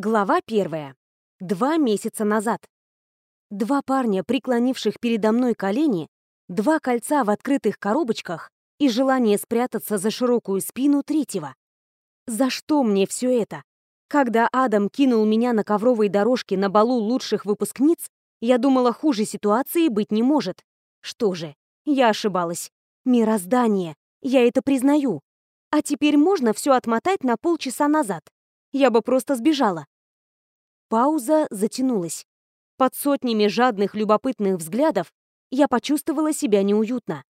Глава первая. Два месяца назад. Два парня, преклонивших передо мной колени, два кольца в открытых коробочках и желание спрятаться за широкую спину третьего. За что мне все это? Когда Адам кинул меня на ковровой дорожке на балу лучших выпускниц, я думала, хуже ситуации быть не может. Что же, я ошибалась. Мироздание. Я это признаю. А теперь можно все отмотать на полчаса назад. Я бы просто сбежала. Пауза затянулась. Под сотнями жадных любопытных взглядов я почувствовала себя неуютно.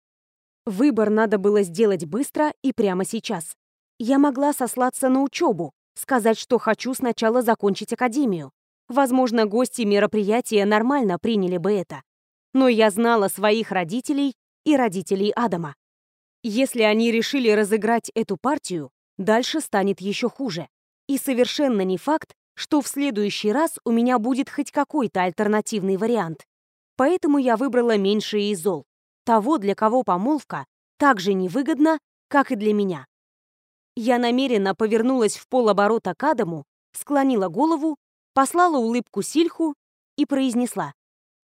Выбор надо было сделать быстро и прямо сейчас. Я могла сослаться на учебу, сказать, что хочу сначала закончить академию. Возможно, гости мероприятия нормально приняли бы это. Но я знала своих родителей и родителей Адама. Если они решили разыграть эту партию, дальше станет еще хуже. И совершенно не факт, что в следующий раз у меня будет хоть какой-то альтернативный вариант. Поэтому я выбрала меньшее из зол. Того, для кого помолвка так же невыгодна, как и для меня. Я намеренно повернулась в полоборота к Адаму, склонила голову, послала улыбку Сильху и произнесла.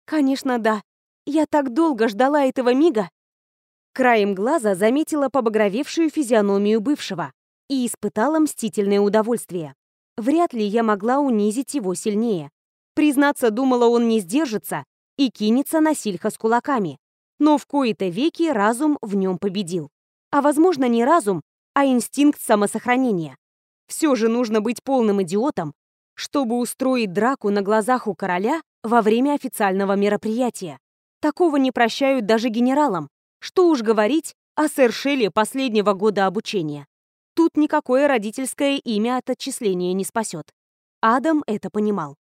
«Конечно, да. Я так долго ждала этого мига». Краем глаза заметила побагровевшую физиономию бывшего и испытала мстительное удовольствие. Вряд ли я могла унизить его сильнее. Признаться, думала, он не сдержится и кинется на Сильха с кулаками. Но в кои-то веки разум в нем победил. А возможно, не разум, а инстинкт самосохранения. Все же нужно быть полным идиотом, чтобы устроить драку на глазах у короля во время официального мероприятия. Такого не прощают даже генералам. Что уж говорить о сэр Шелле последнего года обучения. Тут никакое родительское имя от отчисления не спасет. Адам это понимал.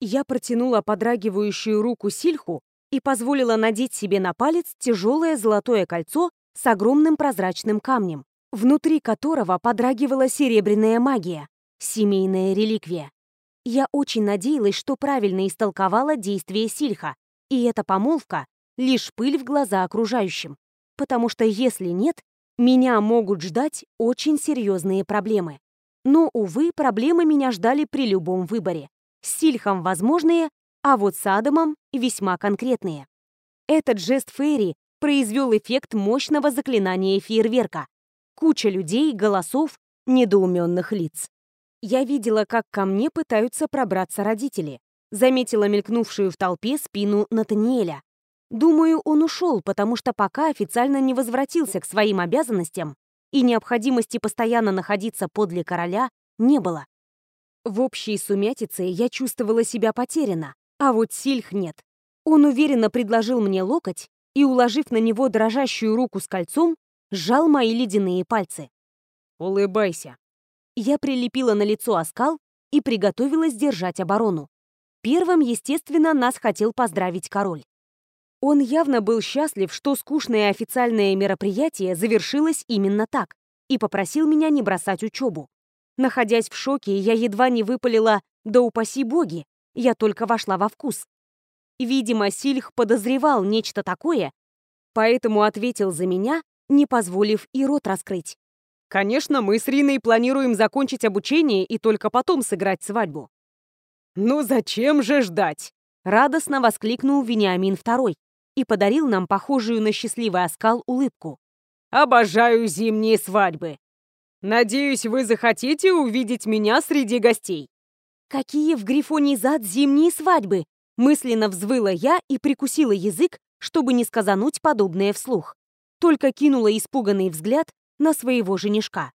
Я протянула подрагивающую руку Сильху и позволила надеть себе на палец тяжелое золотое кольцо с огромным прозрачным камнем, внутри которого подрагивала серебряная магия, семейная реликвия. Я очень надеялась, что правильно истолковала действие Сильха, и эта помолвка — лишь пыль в глаза окружающим. Потому что если нет, меня могут ждать очень серьезные проблемы. Но, увы, проблемы меня ждали при любом выборе. С Сильхом возможные, а вот с Адамом весьма конкретные. Этот жест Фейри произвел эффект мощного заклинания фейерверка. Куча людей, голосов, недоуменных лиц. Я видела, как ко мне пытаются пробраться родители. Заметила мелькнувшую в толпе спину Натаниэля. Думаю, он ушел, потому что пока официально не возвратился к своим обязанностям, и необходимости постоянно находиться подле короля не было. В общей сумятице я чувствовала себя потеряна, а вот Сильх нет. Он уверенно предложил мне локоть и, уложив на него дрожащую руку с кольцом, сжал мои ледяные пальцы. «Улыбайся». Я прилепила на лицо оскал и приготовилась держать оборону. Первым, естественно, нас хотел поздравить король. Он явно был счастлив, что скучное официальное мероприятие завершилось именно так, и попросил меня не бросать учебу. Находясь в шоке, я едва не выпалила «Да упаси боги!» Я только вошла во вкус. Видимо, Сильх подозревал нечто такое, поэтому ответил за меня, не позволив и рот раскрыть. «Конечно, мы с Риной планируем закончить обучение и только потом сыграть свадьбу». «Ну зачем же ждать?» — радостно воскликнул Вениамин Второй и подарил нам похожую на счастливый оскал улыбку. «Обожаю зимние свадьбы! Надеюсь, вы захотите увидеть меня среди гостей!» «Какие в Грифоне зад зимние свадьбы!» Мысленно взвыла я и прикусила язык, чтобы не сказануть подобное вслух. Только кинула испуганный взгляд на своего женишка.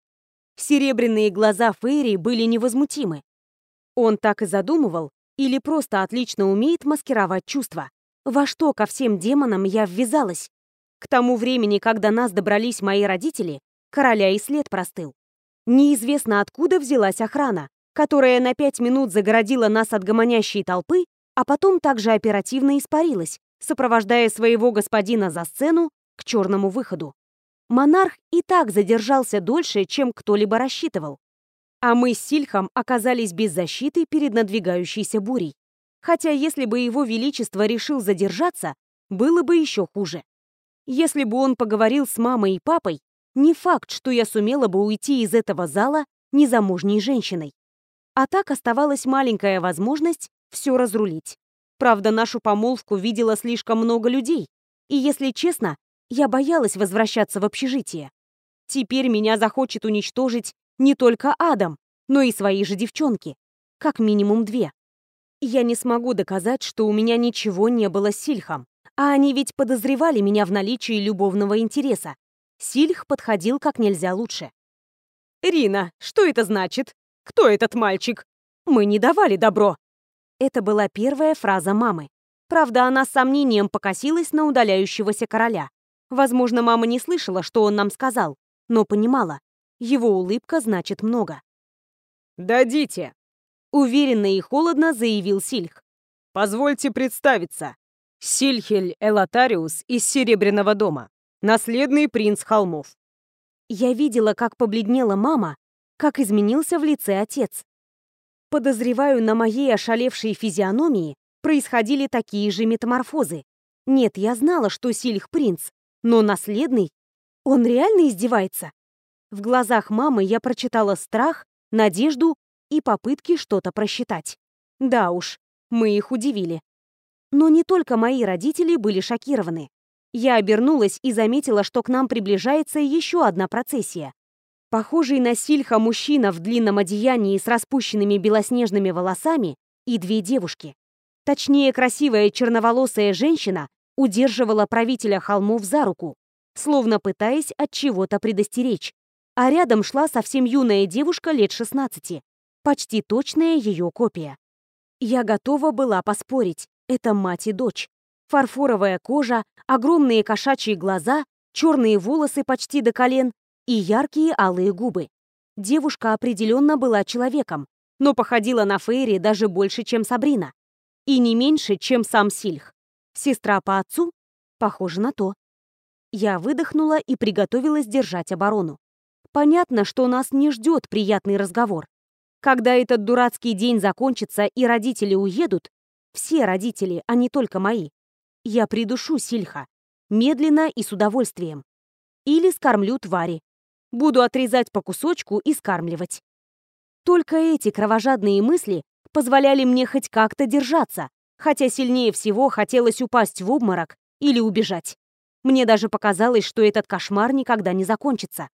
Серебряные глаза Фейри были невозмутимы. Он так и задумывал или просто отлично умеет маскировать чувства. Во что ко всем демонам я ввязалась? К тому времени, когда нас добрались мои родители, короля и след простыл. Неизвестно откуда взялась охрана, которая на пять минут загородила нас от гомонящей толпы, а потом также оперативно испарилась, сопровождая своего господина за сцену к черному выходу. Монарх и так задержался дольше, чем кто-либо рассчитывал. А мы с Сильхом оказались без защиты перед надвигающейся бурей. Хотя если бы его величество решил задержаться, было бы еще хуже. Если бы он поговорил с мамой и папой, не факт, что я сумела бы уйти из этого зала незамужней женщиной. А так оставалась маленькая возможность все разрулить. Правда, нашу помолвку видела слишком много людей, и, если честно, я боялась возвращаться в общежитие. Теперь меня захочет уничтожить не только Адам, но и свои же девчонки. Как минимум две. Я не смогу доказать, что у меня ничего не было с Сильхом. А они ведь подозревали меня в наличии любовного интереса. Сильх подходил как нельзя лучше. «Рина, что это значит? Кто этот мальчик? Мы не давали добро!» Это была первая фраза мамы. Правда, она с сомнением покосилась на удаляющегося короля. Возможно, мама не слышала, что он нам сказал, но понимала. Его улыбка значит много. «Дадите!» Уверенно и холодно заявил Сильх. «Позвольте представиться. Сильхель Элатариус из Серебряного дома, наследный принц холмов». Я видела, как побледнела мама, как изменился в лице отец. Подозреваю, на моей ошалевшей физиономии происходили такие же метаморфозы. Нет, я знала, что Сильх принц, но наследный? Он реально издевается? В глазах мамы я прочитала страх, надежду и попытки что-то просчитать. Да уж, мы их удивили. Но не только мои родители были шокированы. Я обернулась и заметила, что к нам приближается еще одна процессия. Похожий на сильха мужчина в длинном одеянии с распущенными белоснежными волосами и две девушки. Точнее, красивая черноволосая женщина удерживала правителя холмов за руку, словно пытаясь от чего-то предостеречь. А рядом шла совсем юная девушка лет 16, почти точная ее копия. Я готова была поспорить, это мать и дочь. Фарфоровая кожа, огромные кошачьи глаза, черные волосы почти до колен и яркие алые губы. Девушка определенно была человеком, но походила на Фейри даже больше, чем Сабрина. И не меньше, чем сам Сильх. Сестра по отцу? Похоже на то. Я выдохнула и приготовилась держать оборону. Понятно, что нас не ждет приятный разговор. Когда этот дурацкий день закончится и родители уедут, все родители, а не только мои, я придушу Сильха. Медленно и с удовольствием. Или скормлю твари. Буду отрезать по кусочку и скармливать. Только эти кровожадные мысли позволяли мне хоть как-то держаться, хотя сильнее всего хотелось упасть в обморок или убежать. Мне даже показалось, что этот кошмар никогда не закончится.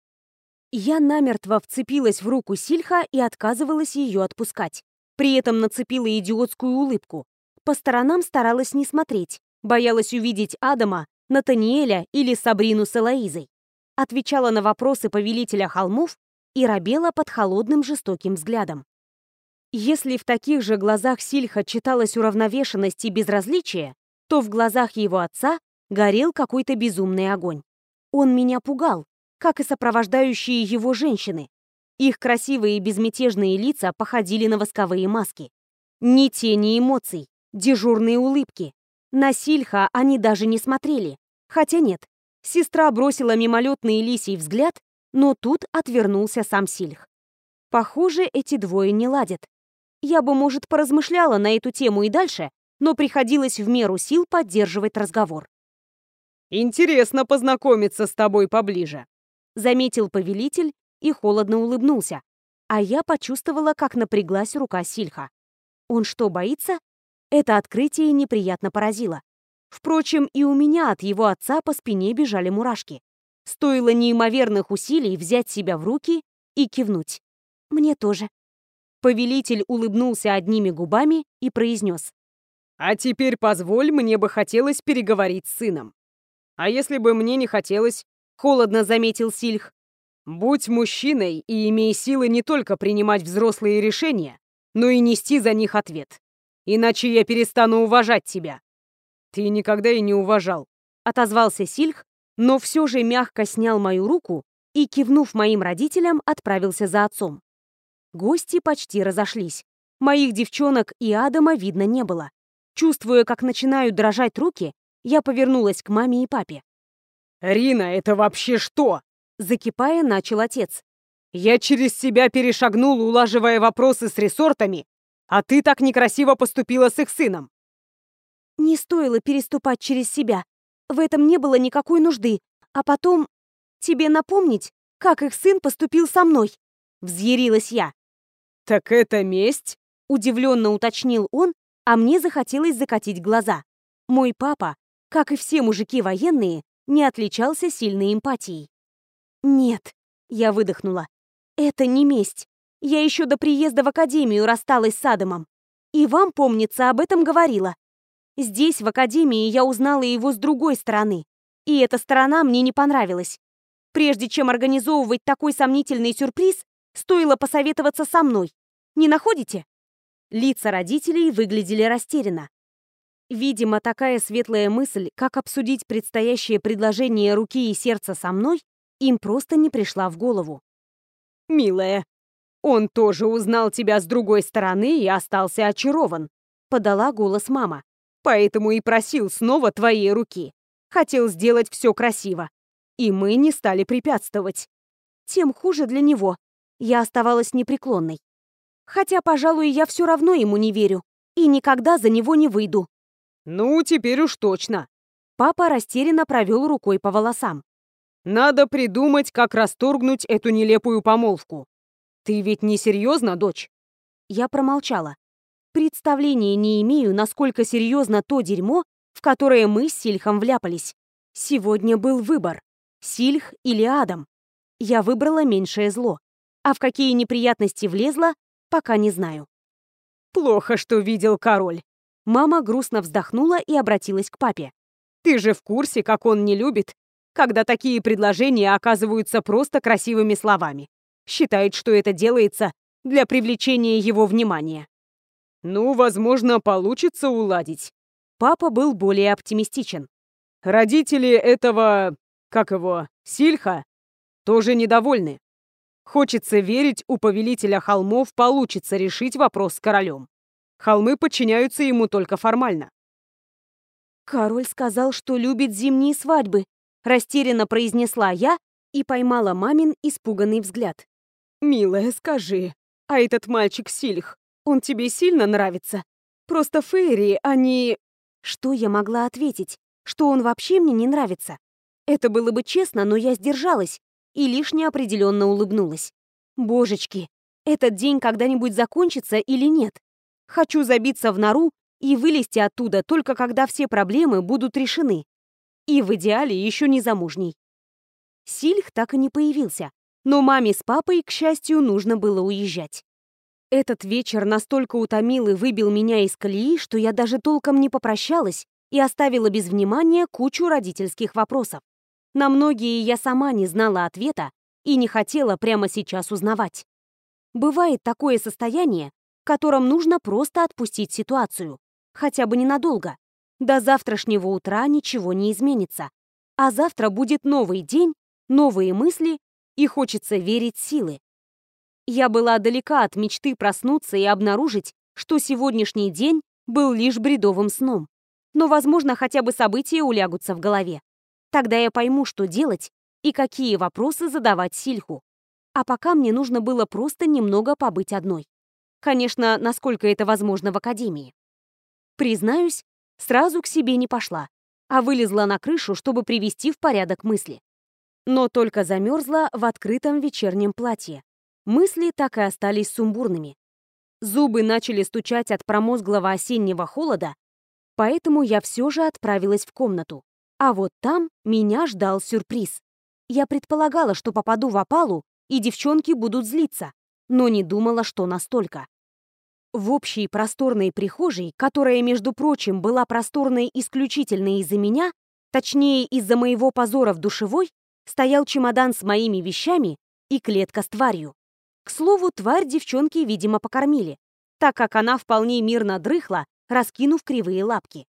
Я намертво вцепилась в руку Сильха и отказывалась ее отпускать. При этом нацепила идиотскую улыбку. По сторонам старалась не смотреть, боялась увидеть Адама, Натаниэля или Сабрину с Элоизой. Отвечала на вопросы повелителя холмов и робела под холодным жестоким взглядом. Если в таких же глазах Сильха читалась уравновешенность и безразличие, то в глазах его отца горел какой-то безумный огонь. Он меня пугал, как и сопровождающие его женщины. Их красивые безмятежные лица походили на восковые маски. Ни тени эмоций, дежурные улыбки. На Сильха они даже не смотрели. Хотя нет, сестра бросила мимолетный лисий взгляд, но тут отвернулся сам Сильх. Похоже, эти двое не ладят. Я бы, может, поразмышляла на эту тему и дальше, но приходилось в меру сил поддерживать разговор. «Интересно познакомиться с тобой поближе», — заметил повелитель и холодно улыбнулся, а я почувствовала, как напряглась рука Сильха. Он что, боится? Это открытие неприятно поразило. Впрочем, и у меня от его отца по спине бежали мурашки. Стоило неимоверных усилий взять себя в руки и кивнуть. «Мне тоже», Повелитель улыбнулся одними губами и произнес. «А теперь позволь, мне бы хотелось переговорить с сыном». «А если бы мне не хотелось?» — холодно заметил Сильх. «Будь мужчиной и имей силы не только принимать взрослые решения, но и нести за них ответ. Иначе я перестану уважать тебя». «Ты никогда и не уважал», — отозвался Сильх, но все же мягко снял мою руку и, кивнув моим родителям, отправился за отцом. Гости почти разошлись. Моих девчонок и Адама видно не было. Чувствуя, как начинают дрожать руки, я повернулась к маме и папе. «Рина, это вообще что?» Закипая, начал отец. «Я через себя перешагнул, улаживая вопросы с ресортами, а ты так некрасиво поступила с их сыном». Не стоило переступать через себя. В этом не было никакой нужды. А потом... Тебе напомнить, как их сын поступил со мной? Взъярилась я. «Так это месть?» — удивленно уточнил он, а мне захотелось закатить глаза. Мой папа, как и все мужики военные, не отличался сильной эмпатией. «Нет», — я выдохнула, — «это не месть. Я еще до приезда в академию рассталась с Адамом. И вам, помнится, об этом говорила. Здесь, в академии, я узнала его с другой стороны. И эта сторона мне не понравилась. Прежде чем организовывать такой сомнительный сюрприз, стоило посоветоваться со мной. Не находите? Лица родителей выглядели растерянно. Видимо, такая светлая мысль, как обсудить предстоящее предложение руки и сердца со мной, им просто не пришла в голову. «Милая, он тоже узнал тебя с другой стороны и остался очарован», — подала голос мама. «Поэтому и просил снова твоей руки. Хотел сделать все красиво. И мы не стали препятствовать. Тем хуже для него. Я оставалась непреклонной. Хотя, пожалуй, я все равно ему не верю. И никогда за него не выйду. Ну, теперь уж точно. Папа растерянно провел рукой по волосам. Надо придумать, как расторгнуть эту нелепую помолвку. Ты ведь не серьезно, дочь? Я промолчала. Представления не имею, насколько серьезно то дерьмо, в которое мы с Сильхом вляпались. Сегодня был выбор. Сильх или Адам. Я выбрала меньшее зло. А в какие неприятности влезла, пока не знаю. Плохо, что видел король. Мама грустно вздохнула и обратилась к папе. Ты же в курсе, как он не любит, когда такие предложения оказываются просто красивыми словами. Считает, что это делается для привлечения его внимания. Ну, возможно, получится уладить. Папа был более оптимистичен. Родители этого, как его, Сильха, тоже недовольны. Хочется верить, у повелителя холмов получится решить вопрос с королем. Холмы подчиняются ему только формально. «Король сказал, что любит зимние свадьбы», — растерянно произнесла я и поймала мамин испуганный взгляд. «Милая, скажи, а этот мальчик Сильх, он тебе сильно нравится? Просто Фейри, они...» Что я могла ответить? Что он вообще мне не нравится? Это было бы честно, но я сдержалась и лишь неопределенно улыбнулась. Божечки, этот день когда-нибудь закончится или нет? Хочу забиться в нору и вылезти оттуда только когда все проблемы будут решены. И в идеале еще не замужней. Сильх так и не появился, но маме с папой, к счастью, нужно было уезжать. Этот вечер настолько утомил и выбил меня из колеи, что я даже толком не попрощалась и оставила без внимания кучу родительских вопросов. На многие я сама не знала ответа и не хотела прямо сейчас узнавать. Бывает такое состояние, котором нужно просто отпустить ситуацию, хотя бы ненадолго. До завтрашнего утра ничего не изменится. А завтра будет новый день, новые мысли, и хочется верить силы. Я была далека от мечты проснуться и обнаружить, что сегодняшний день был лишь бредовым сном. Но, возможно, хотя бы события улягутся в голове. Тогда я пойму, что делать и какие вопросы задавать Сильху. А пока мне нужно было просто немного побыть одной. Конечно, насколько это возможно в академии. Признаюсь, сразу к себе не пошла, а вылезла на крышу, чтобы привести в порядок мысли. Но только замерзла в открытом вечернем платье, Мысли так и остались сумбурными. Зубы начали стучать от промозглого осеннего холода, поэтому я все же отправилась в комнату. А вот там меня ждал сюрприз. Я предполагала, что попаду в опалу, и девчонки будут злиться, но не думала, что настолько. В общей просторной прихожей, которая, между прочим, была просторной исключительно из-за меня, точнее, из-за моего позора в душевой, стоял чемодан с моими вещами и клетка с тварью. К слову, тварь девчонки, видимо, покормили, так как она вполне мирно дрыхла, раскинув кривые лапки.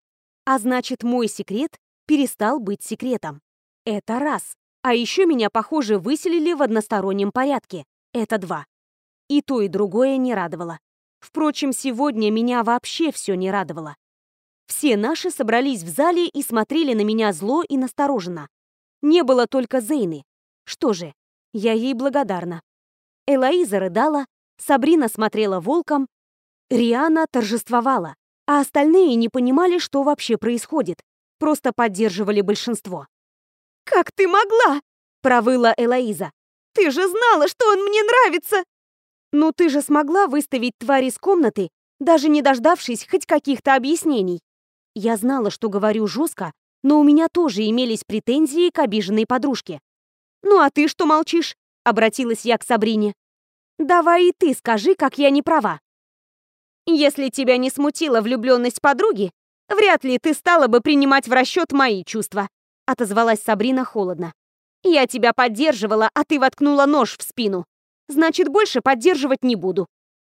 А значит, мой секрет перестал быть секретом. Это раз. А еще меня, похоже, выселили в одностороннем порядке. Это два. И то, и другое не радовало. Впрочем, сегодня меня вообще все не радовало. Все наши собрались в зале и смотрели на меня зло и настороженно. Не было только Зейны. Что же, я ей благодарна. Элоиза рыдала, Сабрина смотрела волком, Риана торжествовала, а остальные не понимали, что вообще происходит, просто поддерживали большинство. «Как ты могла?» — провыла Элоиза. «Ты же знала, что он мне нравится!» «Ну ты же смогла выставить тварь из комнаты, даже не дождавшись хоть каких-то объяснений?» Я знала, что говорю жестко, но у меня тоже имелись претензии к обиженной подружке. «Ну а ты что молчишь?» — обратилась я к Сабрине. «Давай и ты скажи, как я не права». «Если тебя не смутила влюбленность подруги, вряд ли ты стала бы принимать в расчет мои чувства», — отозвалась Сабрина холодно. «Я тебя поддерживала, а ты воткнула нож в спину. Значит, больше поддерживать не буду.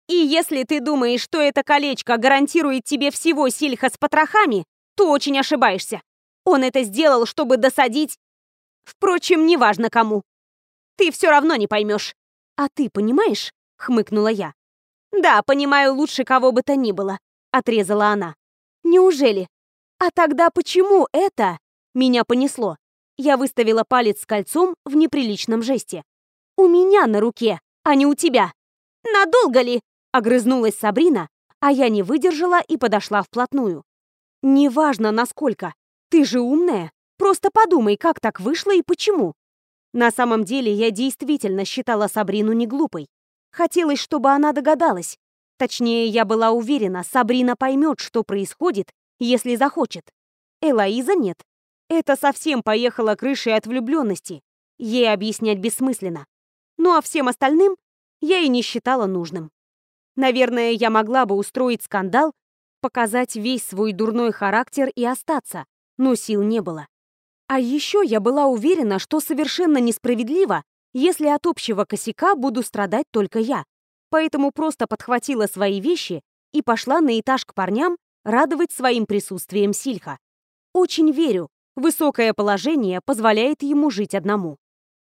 И если ты думаешь, что это колечко гарантирует тебе всего сильха с потрохами, то очень ошибаешься. Он это сделал, чтобы досадить... Впрочем, неважно кому. Ты все равно не поймешь. А ты понимаешь? Хмыкнула я. Да, понимаю лучше кого бы то ни было. Отрезала она. Неужели? А тогда почему это... Меня понесло. Я выставила палец с кольцом в неприличном жесте. У меня на руке, а не у тебя. Надолго ли? Огрызнулась Сабрина, а я не выдержала и подошла вплотную. «Неважно, насколько. Ты же умная. Просто подумай, как так вышло и почему». На самом деле я действительно считала Сабрину не глупой. Хотелось, чтобы она догадалась. Точнее, я была уверена, Сабрина поймет, что происходит, если захочет. Элоиза нет. Это совсем поехала крышей от влюбленности. Ей объяснять бессмысленно. Ну а всем остальным я и не считала нужным. Наверное, я могла бы устроить скандал, показать весь свой дурной характер и остаться, но сил не было. А еще я была уверена, что совершенно несправедливо, если от общего косяка буду страдать только я. Поэтому просто подхватила свои вещи и пошла на этаж к парням радовать своим присутствием Сильха. Очень верю, высокое положение позволяет ему жить одному.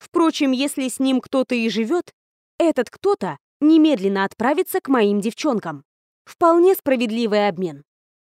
Впрочем, если с ним кто-то и живет, этот кто-то немедленно отправиться к моим девчонкам. Вполне справедливый обмен.